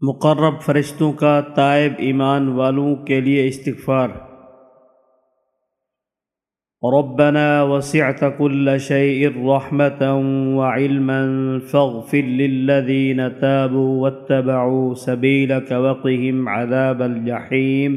مقرب فرشتوں کا تائب ایمان والوں کے لیے استغفار۔ ربنا وسعت كل شيء رحمة وعلما فاغفر للذين تابوا واتبعوا سبيلك وقهم عذاب الجحيم۔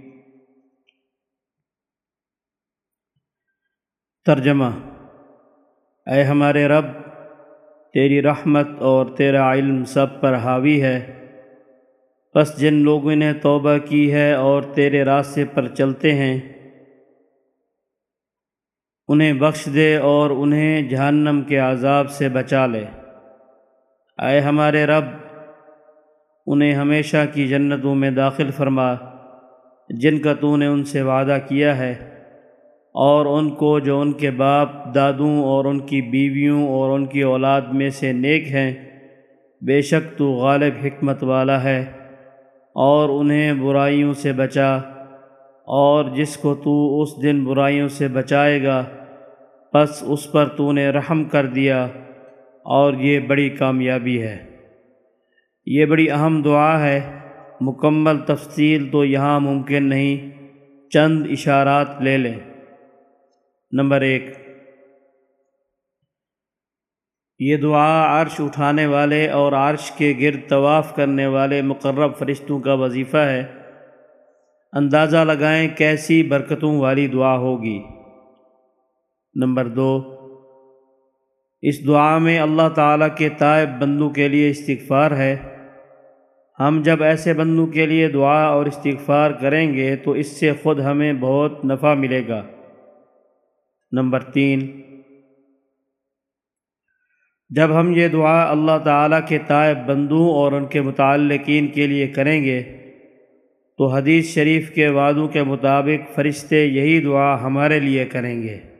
ترجمہ۔ اے ہمارے رب، تیری رحمت اور تیرا علم سب پر حاوی ہے۔ بس جن لوگوں نے توبہ کی ہے اور تیرے راستے پر چلتے ہیں، انہیں بخش دے اور انہیں جہنم کے عذاب سے بچا لے۔ اے ہمارے رب، انہیں ہمیشہ کی جنتوں میں داخل فرما، جن کا تو نے ان سے وعدہ کیا ہے۔ اور ان کو جو ان کے باپ، دادوں اور ان کی بیویوں اور ان کی اولاد میں سے نیک ہیں، بے شک تو غالب حکمت والا ہے، اور انہیں برائیوں سے بچا، اور جس کو تو اس دن برائیوں سے بچائے گا بس اس پر تو نے رحم کر دیا، اور یہ بڑی کامیابی ہے۔ یہ بڑی اہم دعا ہے۔ مکمل تفصیل تو یہاں ممکن نہیں، چند اشارات لے لیں۔ نمبر ایک، یہ دعا عرش اٹھانے والے اور عرش کے گرد طواف کرنے والے مقرب فرشتوں کا وظیفہ ہے۔ اندازہ لگائیں کیسی برکتوں والی دعا ہوگی۔ نمبر دو، اس دعا میں اللہ تعالیٰ کے طائب بندوں کے لیے استغفار ہے۔ ہم جب ایسے بندوں کے لیے دعا اور استغفار کریں گے تو اس سے خود ہمیں بہت نفع ملے گا۔ نمبر تین۔ جب ہم یہ دعا اللہ تعالیٰ کے طائب بندوں اور ان کے متعلقین کے لیے کریں گے، تو حدیث شریف کے وعدوں کے مطابق فرشتے یہی دعا ہمارے لیے کریں گے۔